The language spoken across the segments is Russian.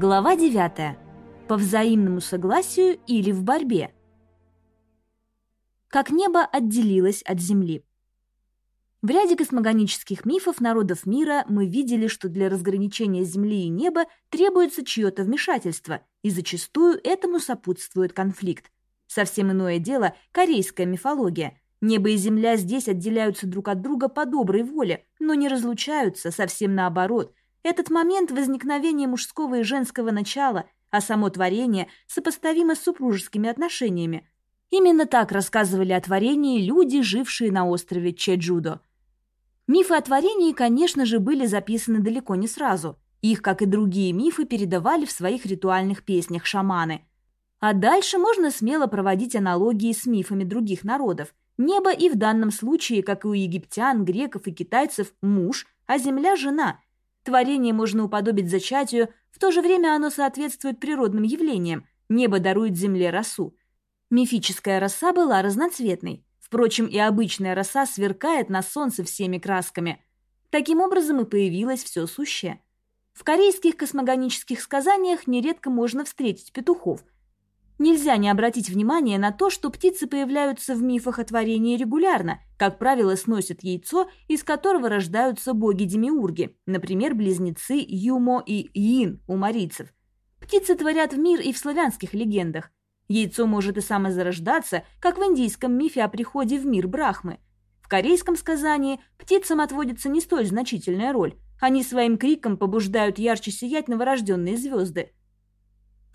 Глава 9. По взаимному согласию или в борьбе. Как небо отделилось от земли. В ряде космогонических мифов народов мира мы видели, что для разграничения земли и неба требуется чье-то вмешательство, и зачастую этому сопутствует конфликт. Совсем иное дело – корейская мифология. Небо и земля здесь отделяются друг от друга по доброй воле, но не разлучаются, совсем наоборот – этот момент возникновения мужского и женского начала, а само творение сопоставимо с супружескими отношениями. Именно так рассказывали о творении люди, жившие на острове Чеджудо. Мифы о творении, конечно же, были записаны далеко не сразу. Их, как и другие мифы, передавали в своих ритуальных песнях шаманы. А дальше можно смело проводить аналогии с мифами других народов. Небо и в данном случае, как и у египтян, греков и китайцев, муж, а земля – жена – Творение можно уподобить зачатию, в то же время оно соответствует природным явлениям. Небо дарует земле росу. Мифическая роса была разноцветной. Впрочем, и обычная роса сверкает на солнце всеми красками. Таким образом и появилось все сущее. В корейских космогонических сказаниях нередко можно встретить петухов – Нельзя не обратить внимание на то, что птицы появляются в мифах о творении регулярно, как правило, сносят яйцо, из которого рождаются боги-демиурги, например, близнецы Юмо и Йин у марийцев. Птицы творят в мир и в славянских легендах. Яйцо может и самозарождаться, как в индийском мифе о приходе в мир Брахмы. В корейском сказании птицам отводится не столь значительная роль. Они своим криком побуждают ярче сиять новорожденные звезды –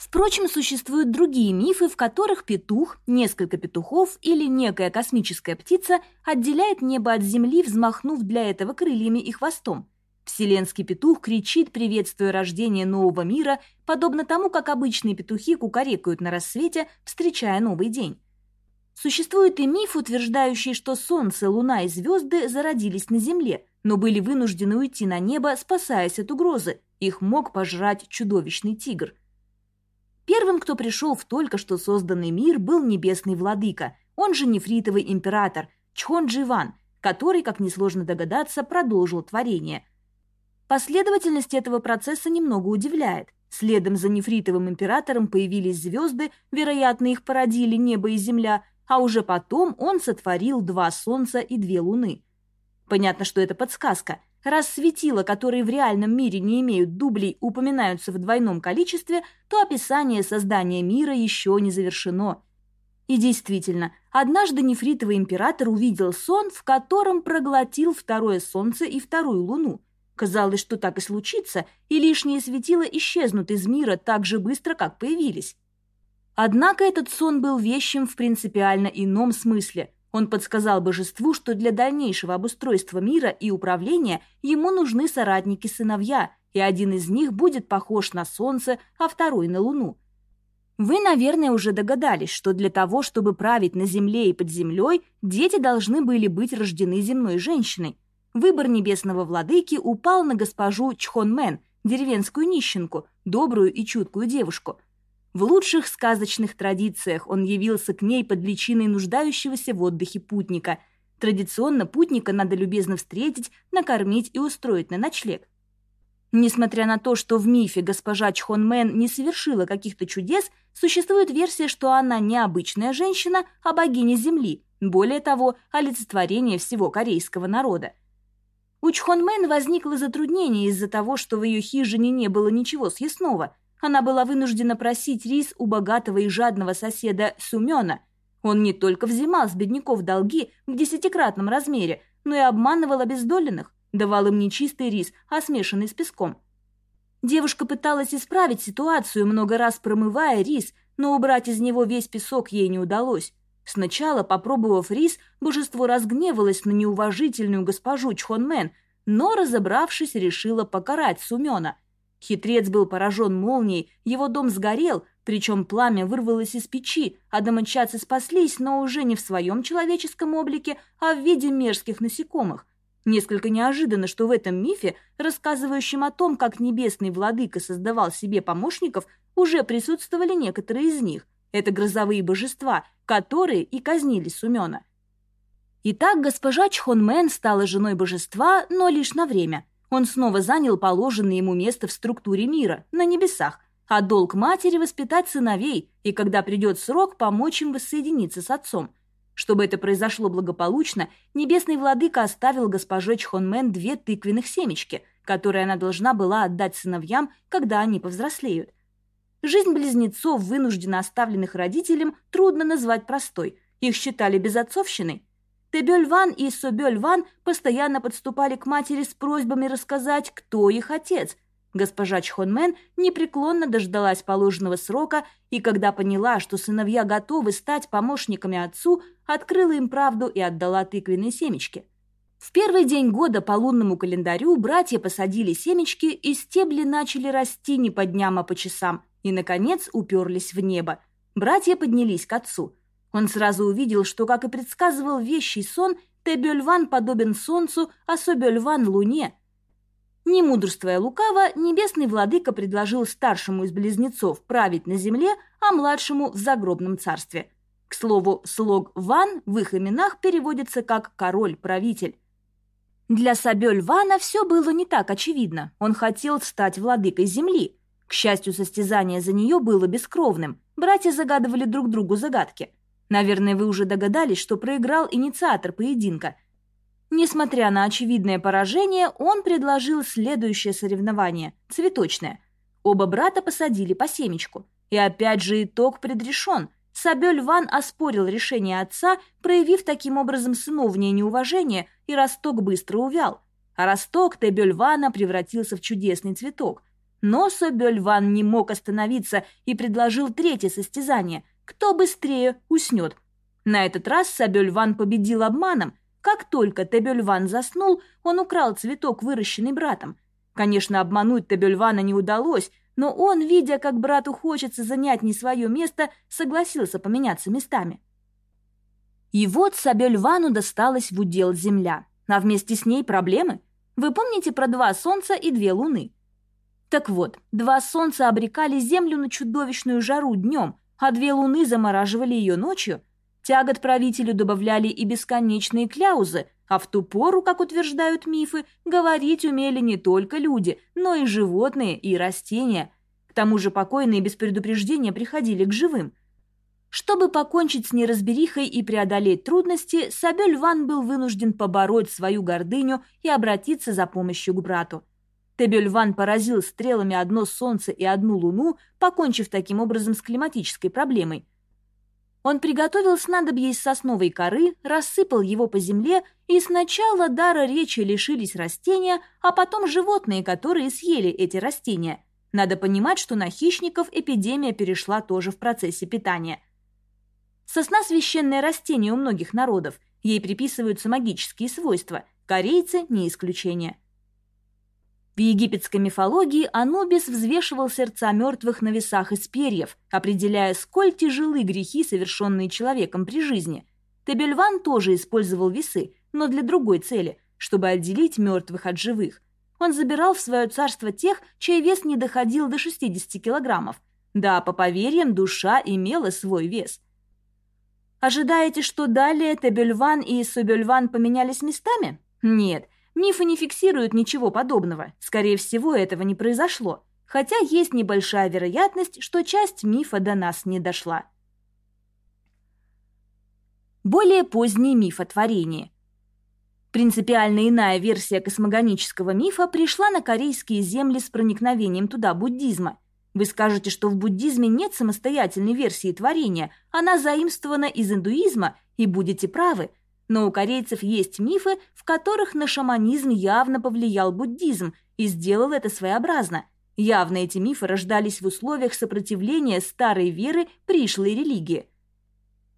Впрочем, существуют другие мифы, в которых петух, несколько петухов или некая космическая птица отделяет небо от земли, взмахнув для этого крыльями и хвостом. Вселенский петух кричит, приветствуя рождение нового мира, подобно тому, как обычные петухи кукарекают на рассвете, встречая новый день. Существует и миф, утверждающий, что Солнце, Луна и звезды зародились на Земле, но были вынуждены уйти на небо, спасаясь от угрозы. Их мог пожрать чудовищный тигр – Первым, кто пришел в только что созданный мир, был небесный владыка, он же нефритовый император Чхон Дживан, который, как несложно догадаться, продолжил творение. Последовательность этого процесса немного удивляет. Следом за нефритовым императором появились звезды, вероятно, их породили небо и земля, а уже потом он сотворил два солнца и две луны. Понятно, что это подсказка – Раз светила, которые в реальном мире не имеют дублей, упоминаются в двойном количестве, то описание создания мира еще не завершено. И действительно, однажды нефритовый император увидел сон, в котором проглотил второе солнце и вторую луну. Казалось, что так и случится, и лишние светила исчезнут из мира так же быстро, как появились. Однако этот сон был вещим в принципиально ином смысле – он подсказал божеству, что для дальнейшего обустройства мира и управления ему нужны соратники-сыновья, и один из них будет похож на Солнце, а второй на Луну. Вы, наверное, уже догадались, что для того, чтобы править на земле и под землей, дети должны были быть рождены земной женщиной. Выбор небесного владыки упал на госпожу Чхонмен, деревенскую нищенку, добрую и чуткую девушку – в лучших сказочных традициях он явился к ней под личиной нуждающегося в отдыхе путника. Традиционно путника надо любезно встретить, накормить и устроить на ночлег. Несмотря на то, что в мифе госпожа Чхонмен не совершила каких-то чудес, существует версия, что она не обычная женщина, а богиня Земли, более того, олицетворение всего корейского народа. У Чхонмен возникло затруднение из-за того, что в ее хижине не было ничего съестного – она была вынуждена просить рис у богатого и жадного соседа Сумена. Он не только взимал с бедняков долги в десятикратном размере, но и обманывал обездоленных, давал им не чистый рис, а смешанный с песком. Девушка пыталась исправить ситуацию, много раз промывая рис, но убрать из него весь песок ей не удалось. Сначала, попробовав рис, божество разгневалось на неуважительную госпожу Чхонмен, но, разобравшись, решила покарать Сумена – Хитрец был поражен молнией, его дом сгорел, причем пламя вырвалось из печи, а домочадцы спаслись, но уже не в своем человеческом облике, а в виде мерзких насекомых. Несколько неожиданно, что в этом мифе, рассказывающем о том, как небесный владыка создавал себе помощников, уже присутствовали некоторые из них. Это грозовые божества, которые и казнили Сумена. Итак, госпожа Чхонмен стала женой божества, но лишь на время – он снова занял положенное ему место в структуре мира, на небесах. а долг матери воспитать сыновей и, когда придет срок, помочь им воссоединиться с отцом. Чтобы это произошло благополучно, небесный владыка оставил госпоже Чхонмен две тыквенных семечки, которые она должна была отдать сыновьям, когда они повзрослеют. Жизнь близнецов, вынужденно оставленных родителям, трудно назвать простой. Их считали безотцовщиной. Тебёльван и Собёльван постоянно подступали к матери с просьбами рассказать, кто их отец. Госпожа Чхонмен непреклонно дождалась положенного срока и, когда поняла, что сыновья готовы стать помощниками отцу, открыла им правду и отдала тыквенные семечки. В первый день года по лунному календарю братья посадили семечки, и стебли начали расти не по дням, а по часам, и, наконец, уперлись в небо. Братья поднялись к отцу. Он сразу увидел, что, как и предсказывал вещий сон, Тебёльван подобен солнцу, а Собёльван — луне. Не мудрствуя лукаво, небесный владыка предложил старшему из близнецов править на земле, а младшему в загробном царстве. К слову, слог «ван» в их именах переводится как «король-правитель». Для Сабёль-Вана все было не так очевидно. Он хотел стать владыкой земли. К счастью, состязание за нее было бескровным. Братья загадывали друг другу загадки. Наверное, вы уже догадались, что проиграл инициатор поединка. Несмотря на очевидное поражение, он предложил следующее соревнование – цветочное. Оба брата посадили по семечку. И опять же итог предрешен. Сабель Ван оспорил решение отца, проявив таким образом сыновнее неуважение, и росток быстро увял. А росток Тебель Вана превратился в чудесный цветок. Но Сабель Ван не мог остановиться и предложил третье состязание – кто быстрее уснет. На этот раз Сабельван победил обманом. Как только Тебельван заснул, он украл цветок, выращенный братом. Конечно, обмануть Тебельвана не удалось, но он, видя, как брату хочется занять не свое место, согласился поменяться местами. И вот Сабельвану досталась в удел земля, а вместе с ней проблемы. Вы помните про два солнца и две луны? Так вот, два солнца обрекали землю на чудовищную жару днем, а две луны замораживали ее ночью. Тягот правителю добавляли и бесконечные кляузы, а в ту пору, как утверждают мифы, говорить умели не только люди, но и животные и растения. К тому же покойные без предупреждения приходили к живым. Чтобы покончить с неразберихой и преодолеть трудности, Сабель Ван был вынужден побороть свою гордыню и обратиться за помощью к брату. Тебельван поразил стрелами одно солнце и одну луну, покончив таким образом с климатической проблемой. Он приготовил снадобье из сосновой коры, рассыпал его по земле, и сначала дара речи лишились растения, а потом животные, которые съели эти растения. Надо понимать, что на хищников эпидемия перешла тоже в процессе питания. Сосна – священное растение у многих народов, ей приписываются магические свойства, корейцы – не исключение. В египетской мифологии Анубис взвешивал сердца мертвых на весах из перьев, определяя, сколь тяжелы грехи, совершенные человеком при жизни. Тебельван тоже использовал весы, но для другой цели, чтобы отделить мертвых от живых. Он забирал в свое царство тех, чей вес не доходил до 60 килограммов. Да, по поверьям, душа имела свой вес. Ожидаете, что далее Тебельван и Собельван поменялись местами? Нет, Мифы не фиксируют ничего подобного. Скорее всего, этого не произошло. Хотя есть небольшая вероятность, что часть мифа до нас не дошла. Более поздний миф о творении. Принципиально иная версия космогонического мифа пришла на корейские земли с проникновением туда буддизма. Вы скажете, что в буддизме нет самостоятельной версии творения, она заимствована из индуизма, и будете правы – но у корейцев есть мифы, в которых на шаманизм явно повлиял буддизм и сделал это своеобразно. Явно эти мифы рождались в условиях сопротивления старой веры пришлой религии.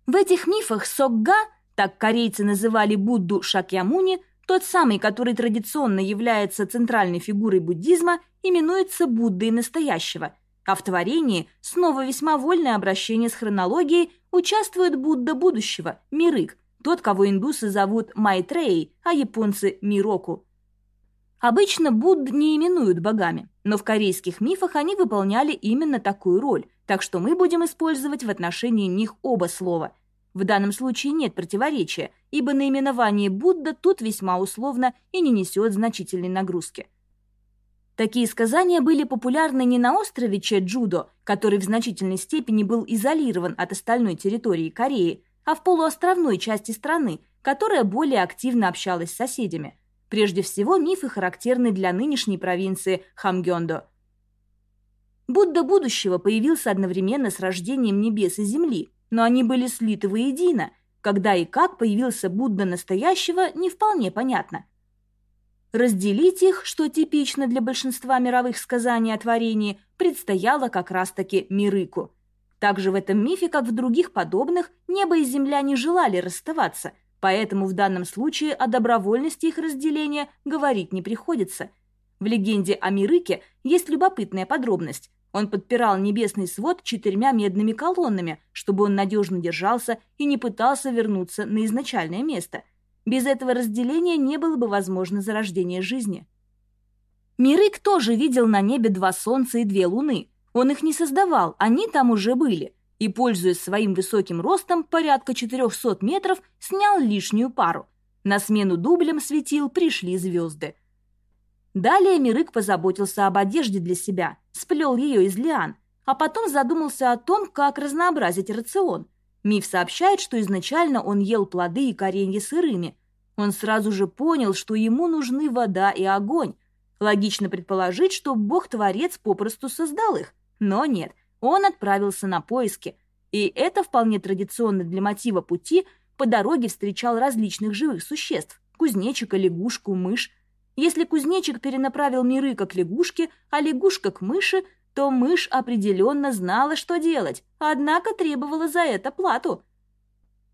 В этих мифах Сокга, так корейцы называли Будду Шакьямуни, тот самый, который традиционно является центральной фигурой буддизма, именуется Буддой настоящего. А в творении, снова весьма вольное обращение с хронологией, участвует Будда будущего, Мирык, тот, кого индусы зовут Майтрей, а японцы – Мироку. Обычно Будд не именуют богами, но в корейских мифах они выполняли именно такую роль, так что мы будем использовать в отношении них оба слова. В данном случае нет противоречия, ибо наименование Будда тут весьма условно и не несет значительной нагрузки. Такие сказания были популярны не на острове Чеджудо, который в значительной степени был изолирован от остальной территории Кореи, а в полуостровной части страны, которая более активно общалась с соседями. Прежде всего, мифы характерны для нынешней провинции Хамгёндо. Будда будущего появился одновременно с рождением небес и земли, но они были слиты воедино. Когда и как появился Будда настоящего, не вполне понятно. Разделить их, что типично для большинства мировых сказаний о творении, предстояло как раз-таки Мирыку. Также в этом мифе, как в других подобных, небо и земля не желали расставаться, поэтому в данном случае о добровольности их разделения говорить не приходится. В легенде о Мирыке есть любопытная подробность. Он подпирал небесный свод четырьмя медными колоннами, чтобы он надежно держался и не пытался вернуться на изначальное место. Без этого разделения не было бы возможно зарождение жизни. Мирык тоже видел на небе два солнца и две луны. Он их не создавал, они там уже были. И, пользуясь своим высоким ростом, порядка 400 метров, снял лишнюю пару. На смену дублям светил пришли звезды – Далее Мирык позаботился об одежде для себя, сплел ее из лиан, а потом задумался о том, как разнообразить рацион. Миф сообщает, что изначально он ел плоды и коренья сырыми. Он сразу же понял, что ему нужны вода и огонь. Логично предположить, что бог-творец попросту создал их. Но нет, он отправился на поиски. И это вполне традиционно для мотива пути по дороге встречал различных живых существ – кузнечика, лягушку, мышь, если кузнечик перенаправил миры к лягушке, а лягушка к мыши, то мышь определенно знала, что делать, однако требовала за это плату.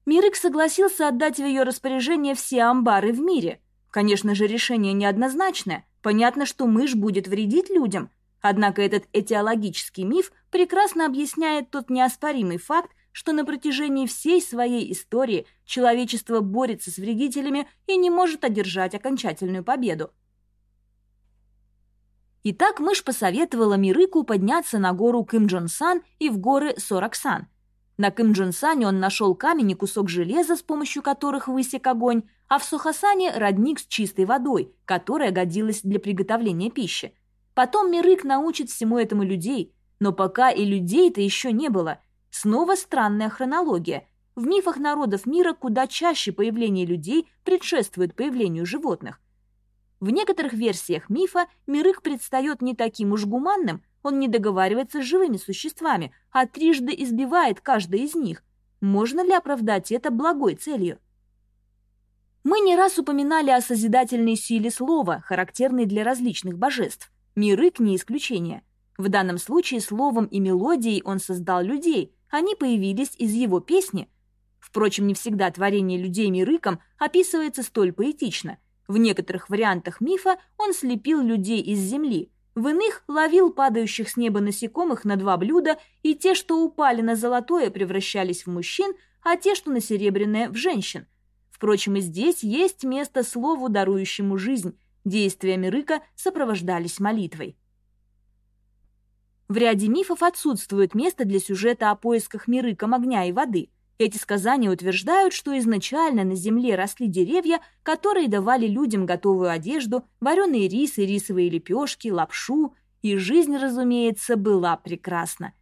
Мирык согласился отдать в ее распоряжение все амбары в мире. Конечно же, решение неоднозначное. Понятно, что мышь будет вредить людям. Однако этот этиологический миф прекрасно объясняет тот неоспоримый факт, что на протяжении всей своей истории человечество борется с вредителями и не может одержать окончательную победу. Итак, мышь посоветовала Мирыку подняться на гору Кым-Джон-Сан и в горы Сораксан. На Кым-Джон-Сане он нашел камень и кусок железа, с помощью которых высек огонь, а в Сухасане – родник с чистой водой, которая годилась для приготовления пищи. Потом Мирык научит всему этому людей, но пока и людей-то еще не было – Снова странная хронология. В мифах народов мира куда чаще появление людей предшествует появлению животных. В некоторых версиях мифа Мирых предстает не таким уж гуманным, он не договаривается с живыми существами, а трижды избивает каждое из них. Можно ли оправдать это благой целью? Мы не раз упоминали о созидательной силе слова, характерной для различных божеств. Мирык не исключение. В данном случае словом и мелодией он создал людей – они появились из его песни. Впрочем, не всегда творение людей Мирыком описывается столь поэтично. В некоторых вариантах мифа он слепил людей из земли, в иных ловил падающих с неба насекомых на два блюда, и те, что упали на золотое, превращались в мужчин, а те, что на серебряное, в женщин. Впрочем, и здесь есть место слову, дарующему жизнь. Действия Мирыка сопровождались молитвой. В ряде мифов отсутствует место для сюжета о поисках мирыком огня и воды. Эти сказания утверждают, что изначально на земле росли деревья, которые давали людям готовую одежду, вареные рис и рисовые лепешки, лапшу, и жизнь, разумеется, была прекрасна.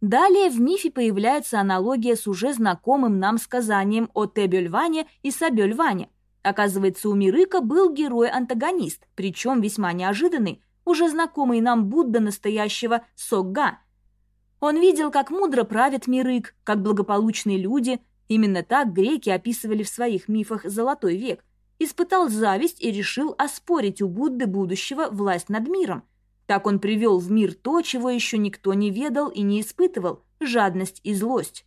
Далее в мифе появляется аналогия с уже знакомым нам сказанием о Тебельване и Сабельване. Оказывается, у Мирыка был герой-антагонист, причем весьма неожиданный, уже знакомый нам Будда настоящего Согга. Он видел, как мудро правит Мирык, как благополучные люди, именно так греки описывали в своих мифах Золотой век, испытал зависть и решил оспорить у Будды будущего власть над миром. Так он привел в мир то, чего еще никто не ведал и не испытывал – жадность и злость.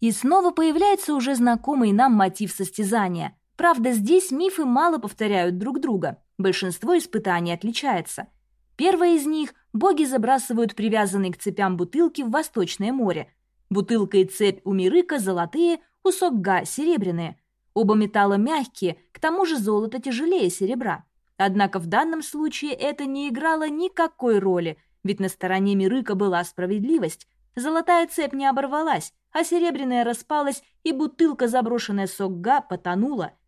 И снова появляется уже знакомый нам мотив состязания. Правда, здесь мифы мало повторяют друг друга. Большинство испытаний отличается. Первое из них – боги забрасывают привязанные к цепям бутылки в Восточное море. Бутылка и цепь у Мирыка золотые, у Согга серебряные. Оба металла мягкие, к тому же золото тяжелее серебра. Однако в данном случае это не играло никакой роли, ведь на стороне Мирыка была справедливость. Золотая цепь не оборвалась, а серебряная распалась, и бутылка, заброшенная Согга, потонула –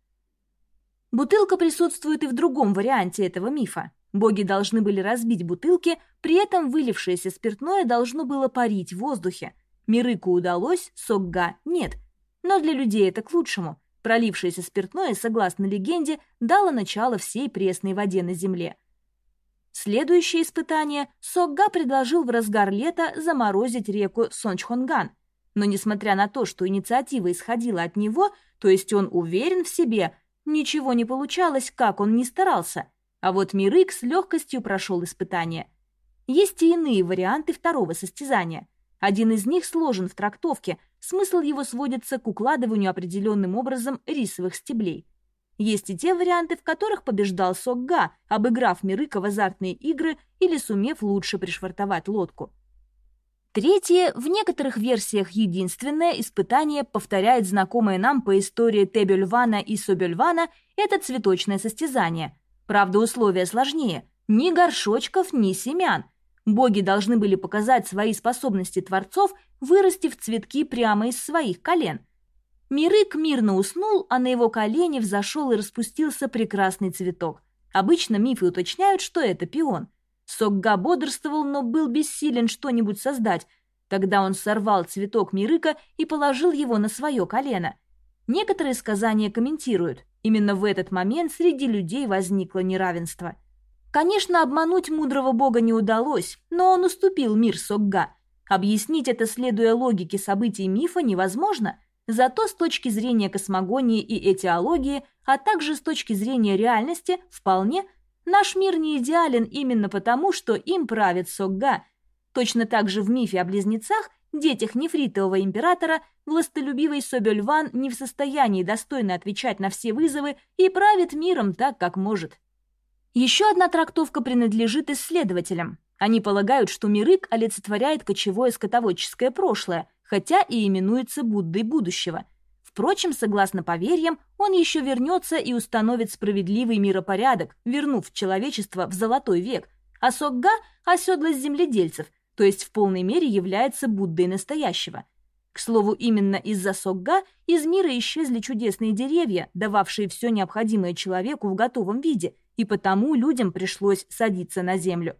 Бутылка присутствует и в другом варианте этого мифа. Боги должны были разбить бутылки, при этом вылившееся спиртное должно было парить в воздухе. Мирыку удалось, Согга нет. Но для людей это к лучшему. Пролившееся спиртное, согласно легенде, дало начало всей пресной воде на земле. Следующее испытание Согга предложил в разгар лета заморозить реку Сончхонган. Но несмотря на то, что инициатива исходила от него, то есть он уверен в себе, ничего не получалось, как он ни старался. А вот Мирык с легкостью прошел испытание. Есть и иные варианты второго состязания. Один из них сложен в трактовке, смысл его сводится к укладыванию определенным образом рисовых стеблей. Есть и те варианты, в которых побеждал Согга, обыграв Мирыка в азартные игры или сумев лучше пришвартовать лодку. Третье, в некоторых версиях единственное испытание повторяет знакомое нам по истории Тебельвана и Собельвана это цветочное состязание. Правда, условия сложнее. Ни горшочков, ни семян. Боги должны были показать свои способности творцов, вырастив цветки прямо из своих колен – Мирык мирно уснул, а на его колени взошел и распустился прекрасный цветок. Обычно мифы уточняют, что это пион. Сокга бодрствовал, но был бессилен что-нибудь создать. Тогда он сорвал цветок Мирыка и положил его на свое колено. Некоторые сказания комментируют. Именно в этот момент среди людей возникло неравенство. Конечно, обмануть мудрого бога не удалось, но он уступил мир Сокга. Объяснить это, следуя логике событий мифа, невозможно – Зато с точки зрения космогонии и этиологии, а также с точки зрения реальности, вполне, наш мир не идеален именно потому, что им правит Согга. Точно так же в мифе о близнецах, детях нефритового императора, властолюбивый Собельван не в состоянии достойно отвечать на все вызовы и правит миром так, как может. Еще одна трактовка принадлежит исследователям. Они полагают, что Мирык олицетворяет кочевое скотоводческое прошлое – хотя и именуется Буддой будущего. Впрочем, согласно поверьям, он еще вернется и установит справедливый миропорядок, вернув человечество в золотой век, а Согга – оседлость земледельцев, то есть в полной мере является Буддой настоящего. К слову, именно из-за Согга из мира исчезли чудесные деревья, дававшие все необходимое человеку в готовом виде, и потому людям пришлось садиться на землю.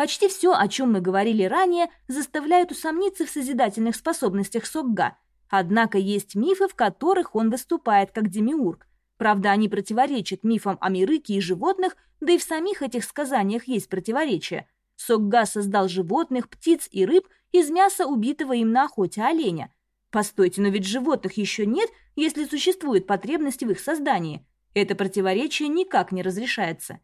Почти все, о чем мы говорили ранее, заставляют усомниться в созидательных способностях Согга. Однако есть мифы, в которых он выступает как демиург. Правда, они противоречат мифам о мирыке и животных, да и в самих этих сказаниях есть противоречия. Согга создал животных, птиц и рыб из мяса убитого им на охоте оленя. Постойте, но ведь животных еще нет, если существует потребность в их создании. Это противоречие никак не разрешается.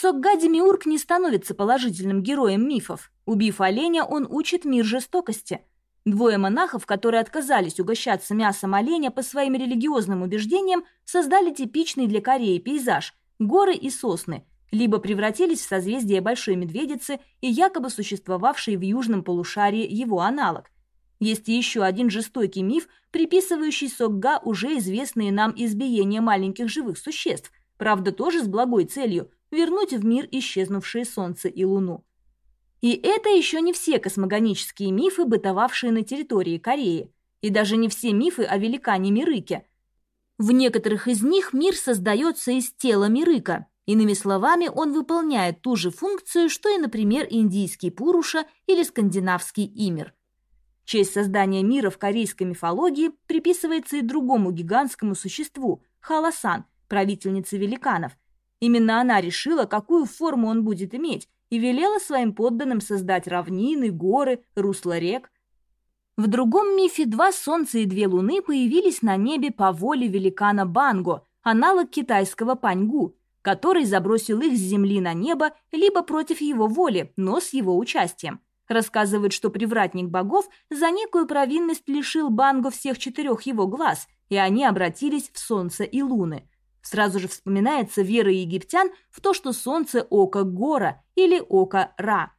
Сокга Демиург не становится положительным героем мифов. Убив оленя, он учит мир жестокости. Двое монахов, которые отказались угощаться мясом оленя по своим религиозным убеждениям, создали типичный для Кореи пейзаж – горы и сосны, либо превратились в созвездие Большой Медведицы и якобы существовавший в южном полушарии его аналог. Есть еще один жестокий миф, приписывающий Сокга уже известные нам избиения маленьких живых существ, правда тоже с благой целью – вернуть в мир исчезнувшие Солнце и Луну. И это еще не все космогонические мифы, бытовавшие на территории Кореи, и даже не все мифы о великане Мирыке. В некоторых из них мир создается из тела Мирыка, иными словами, он выполняет ту же функцию, что и, например, индийский Пуруша или скандинавский Имер. Честь создания мира в корейской мифологии приписывается и другому гигантскому существу – Халасан, правительнице великанов – Именно она решила, какую форму он будет иметь, и велела своим подданным создать равнины, горы, русла рек. В другом мифе два солнца и две луны появились на небе по воле великана Банго, аналог китайского Паньгу, который забросил их с земли на небо либо против его воли, но с его участием. Рассказывают, что привратник богов за некую провинность лишил Банго всех четырех его глаз, и они обратились в солнце и луны – Сразу же вспоминается вера египтян в то, что солнце – око Гора или око Ра.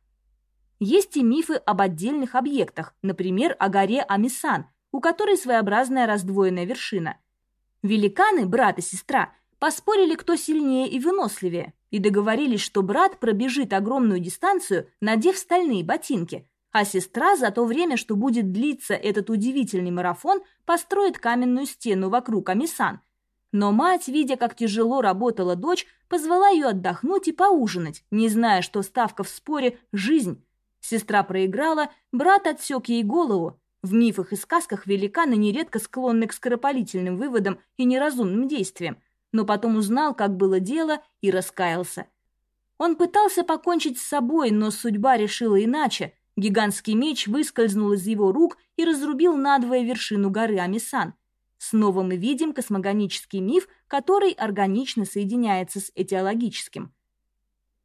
Есть и мифы об отдельных объектах, например, о горе Амисан, у которой своеобразная раздвоенная вершина. Великаны, брат и сестра, поспорили, кто сильнее и выносливее, и договорились, что брат пробежит огромную дистанцию, надев стальные ботинки, а сестра за то время, что будет длиться этот удивительный марафон, построит каменную стену вокруг Амисан – Но мать, видя, как тяжело работала дочь, позвала ее отдохнуть и поужинать, не зная, что ставка в споре – жизнь. Сестра проиграла, брат отсек ей голову. В мифах и сказках великаны нередко склонны к скоропалительным выводам и неразумным действиям, но потом узнал, как было дело, и раскаялся. Он пытался покончить с собой, но судьба решила иначе. Гигантский меч выскользнул из его рук и разрубил надвое вершину горы Амисан – Снова мы видим космогонический миф, который органично соединяется с этиологическим.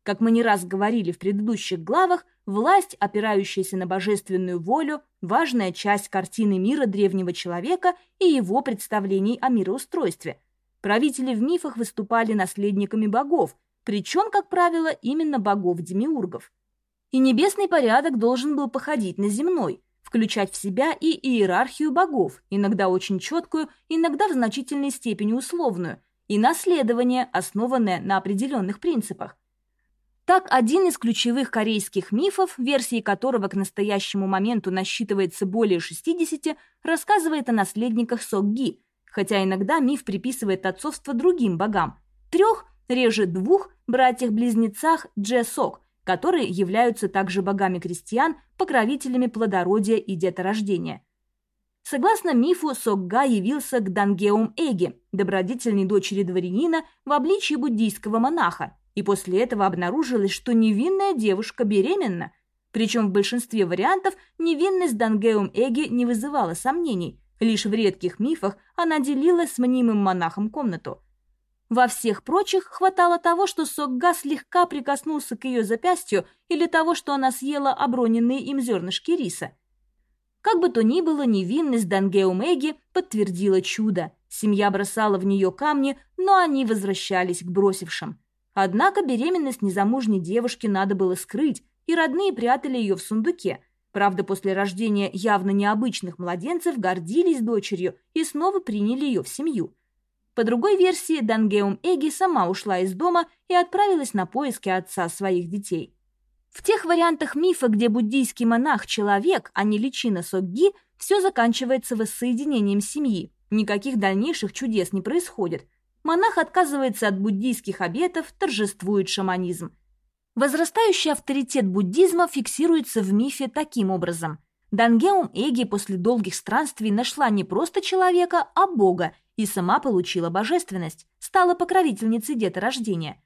Как мы не раз говорили в предыдущих главах, власть, опирающаяся на божественную волю, важная часть картины мира древнего человека и его представлений о мироустройстве. Правители в мифах выступали наследниками богов, причем, как правило, именно богов-демиургов. И небесный порядок должен был походить на земной – включать в себя и иерархию богов, иногда очень четкую, иногда в значительной степени условную, и наследование, основанное на определенных принципах. Так, один из ключевых корейских мифов, версии которого к настоящему моменту насчитывается более 60, рассказывает о наследниках Сокги, хотя иногда миф приписывает отцовство другим богам, трех, реже двух, братьях-близнецах Джесок – которые являются также богами крестьян, покровителями плодородия и деторождения. Согласно мифу, Сокга явился к Дангеум Эге, добродетельной дочери дворянина, в обличии буддийского монаха, и после этого обнаружилось, что невинная девушка беременна. Причем в большинстве вариантов невинность Дангеум Эги не вызывала сомнений, лишь в редких мифах она делила с мнимым монахом комнату – во всех прочих хватало того, что Сокга слегка прикоснулся к ее запястью или того, что она съела оброненные им зернышки риса. Как бы то ни было, невинность Дангеумеги подтвердила чудо. Семья бросала в нее камни, но они возвращались к бросившим. Однако беременность незамужней девушки надо было скрыть, и родные прятали ее в сундуке. Правда, после рождения явно необычных младенцев гордились дочерью и снова приняли ее в семью – по другой версии, Дангеум Эги сама ушла из дома и отправилась на поиски отца своих детей. В тех вариантах мифа, где буддийский монах – человек, а не личина Согги, все заканчивается воссоединением семьи. Никаких дальнейших чудес не происходит. Монах отказывается от буддийских обетов, торжествует шаманизм. Возрастающий авторитет буддизма фиксируется в мифе таким образом. Дангеум Эги после долгих странствий нашла не просто человека, а бога и сама получила божественность, стала покровительницей деторождения.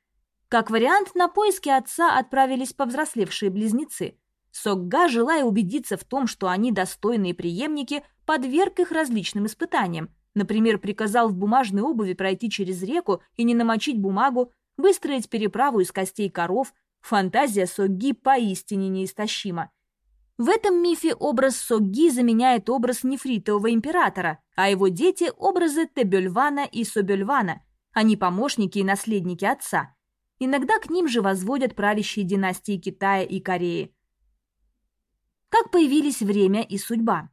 Как вариант, на поиски отца отправились повзрослевшие близнецы. Сокга, желая убедиться в том, что они достойные преемники, подверг их различным испытаниям. Например, приказал в бумажной обуви пройти через реку и не намочить бумагу, выстроить переправу из костей коров. Фантазия Согги поистине неистощима. В этом мифе образ Согги заменяет образ нефритового императора, а его дети – образы Тебельвана и Собельвана. Они помощники и наследники отца. Иногда к ним же возводят правящие династии Китая и Кореи. Как появились время и судьба?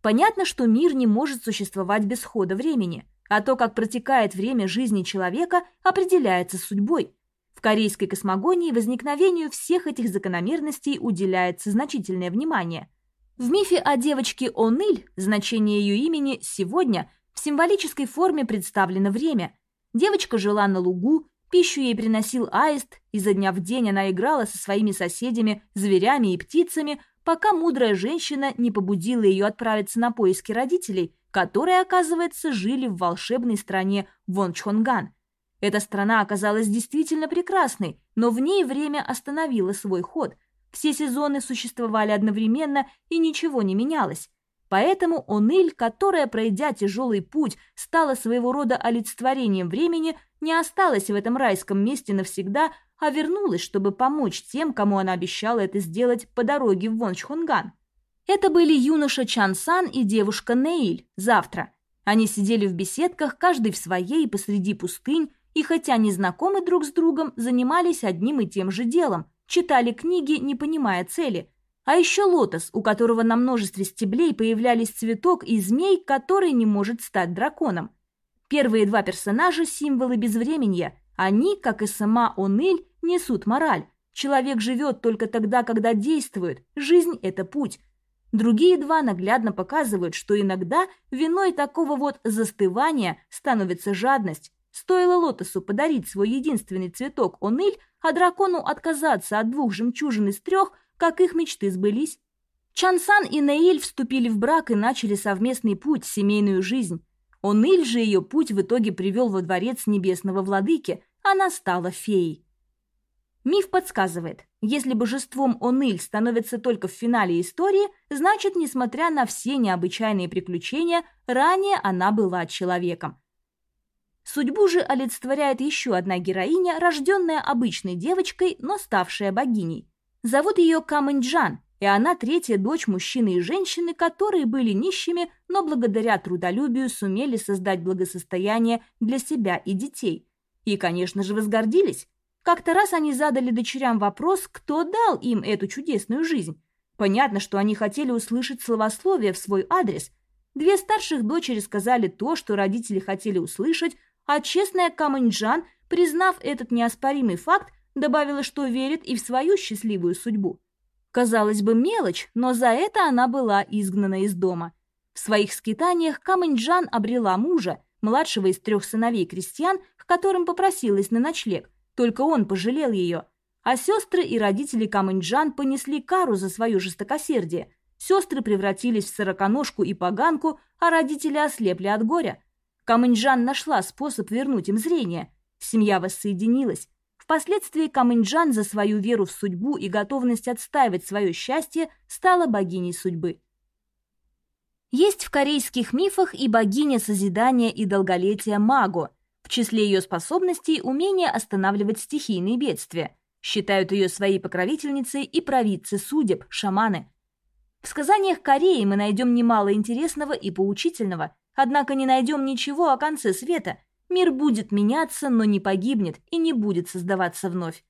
Понятно, что мир не может существовать без хода времени, а то, как протекает время жизни человека, определяется судьбой – корейской космогонии возникновению всех этих закономерностей уделяется значительное внимание. В мифе о девочке Оныль значение ее имени «сегодня» в символической форме представлено время. Девочка жила на лугу, пищу ей приносил аист, изо дня в день она играла со своими соседями, зверями и птицами, пока мудрая женщина не побудила ее отправиться на поиски родителей, которые, оказывается, жили в волшебной стране Вончхонган – эта страна оказалась действительно прекрасной, но в ней время остановило свой ход. Все сезоны существовали одновременно, и ничего не менялось. Поэтому Оныль, которая, пройдя тяжелый путь, стала своего рода олицетворением времени, не осталась в этом райском месте навсегда, а вернулась, чтобы помочь тем, кому она обещала это сделать по дороге в Вончхунган. Это были юноша Чан Сан и девушка Неиль, завтра. Они сидели в беседках, каждый в своей, посреди пустынь, и хотя не знакомы друг с другом, занимались одним и тем же делом, читали книги, не понимая цели. А еще лотос, у которого на множестве стеблей появлялись цветок и змей, который не может стать драконом. Первые два персонажа – символы безвременья. Они, как и сама Оныль, несут мораль. Человек живет только тогда, когда действует. Жизнь – это путь. Другие два наглядно показывают, что иногда виной такого вот застывания становится жадность. Стоило лотосу подарить свой единственный цветок Оныль, а дракону отказаться от двух жемчужин из трех, как их мечты сбылись. Чансан и Неиль вступили в брак и начали совместный путь, семейную жизнь. Оныль же ее путь в итоге привел во дворец небесного владыки, она стала феей. Миф подсказывает, если божеством Оныль становится только в финале истории, значит, несмотря на все необычайные приключения, ранее она была человеком. Судьбу же олицетворяет еще одна героиня, рожденная обычной девочкой, но ставшая богиней. Зовут ее Камэнджан, и она третья дочь мужчины и женщины, которые были нищими, но благодаря трудолюбию сумели создать благосостояние для себя и детей. И, конечно же, возгордились. Как-то раз они задали дочерям вопрос, кто дал им эту чудесную жизнь. Понятно, что они хотели услышать словословие в свой адрес. Две старших дочери сказали то, что родители хотели услышать, а честная Камынджан, признав этот неоспоримый факт, добавила, что верит и в свою счастливую судьбу. Казалось бы, мелочь, но за это она была изгнана из дома. В своих скитаниях Камынджан обрела мужа, младшего из трех сыновей крестьян, к которым попросилась на ночлег, только он пожалел ее. А сестры и родители Камынджан понесли кару за свое жестокосердие. Сестры превратились в сороконожку и поганку, а родители ослепли от горя. Камынджан нашла способ вернуть им зрение. Семья воссоединилась. Впоследствии Камынджан за свою веру в судьбу и готовность отстаивать свое счастье стала богиней судьбы. Есть в корейских мифах и богиня созидания и долголетия Маго – в числе ее способностей умение останавливать стихийные бедствия. Считают ее своей покровительницей и провидцы судеб, шаманы. В сказаниях Кореи мы найдем немало интересного и поучительного, однако не найдем ничего о конце света. Мир будет меняться, но не погибнет и не будет создаваться вновь.